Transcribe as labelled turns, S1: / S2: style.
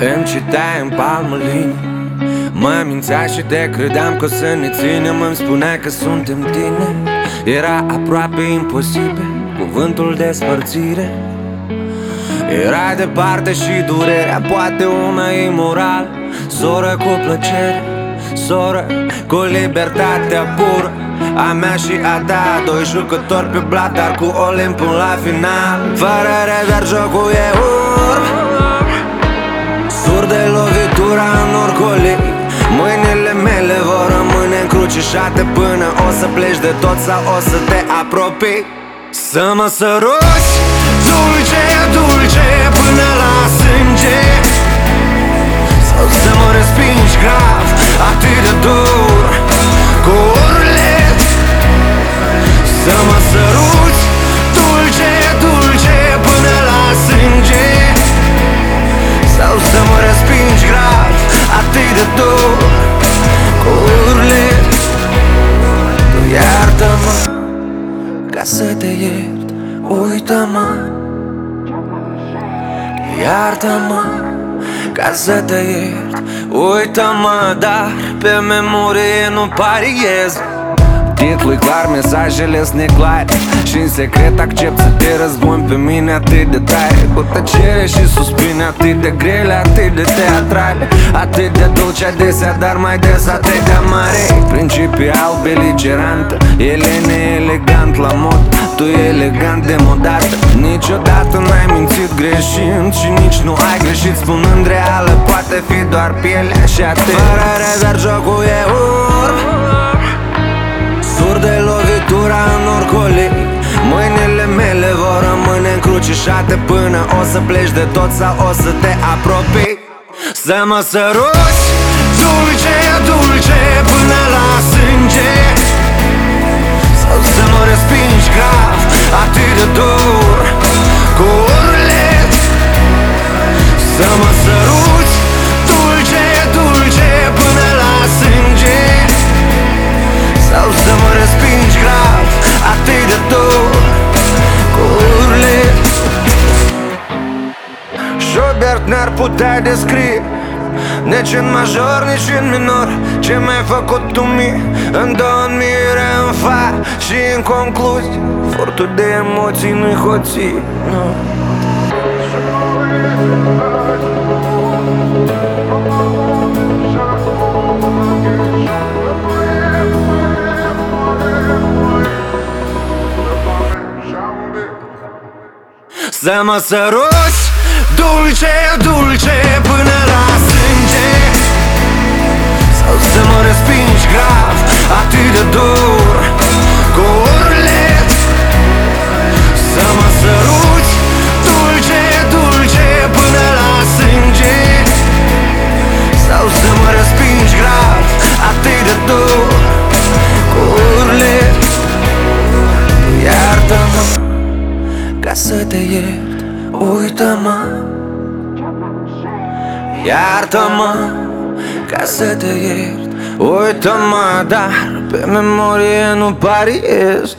S1: Îmi citeai în palmă linii Mă mințea și te credeam că o să ne ținem Îmi spunea că suntem tine. Era aproape imposibil Cuvântul despărțire Era departe și durerea Poate una imoral Soră cu plăcere Soră cu libertatea pură. A mea și a ta Doi jucători pe blat, dar cu Olimp la final. Fără rezerv jocul e urm Sur de lovitura în orcoli Mâinile mele vor rămâne încrucișate Până o să pleci de tot sau o să te apropii. Să mă săruți dulce, Iartă-mă ca să te iert. Uită-mă, dar pe memorie nu pariez. Titlul clar, mesajele sunt neclare și în secret accept să te răzbun pe mine atât de tare. Cu tăcere și suspine atât de grele, atât de teatrale Atât de dulce adesea, dar mai des atât de mare Principial beligerantă, ele neelegant la mod Tu elegant demodată Niciodată n-ai mințit greșind și nici nu ai greșit Spunând reală, poate fi doar pielea și atât Fără rezerv jocul e urm Sur de lovitura în orcoli Mâinile mele vor rămâne încrucișate Până o să pleci de tot sau o să te apropii. Să mă săruți dulce, dulce până Schubert n-ar putea descrie Nici în major, nici în minor Ce mi-ai făcut tu mie În două mire, în fa Și în concluzie Furtul de emoții nu-i hoții no. Să mă săruți dulce, dulce până la sânge. Sau să mă respingi Uită-mă Iartă-mă ca să te iert. Uită-mă, dar pe memorie nu pariez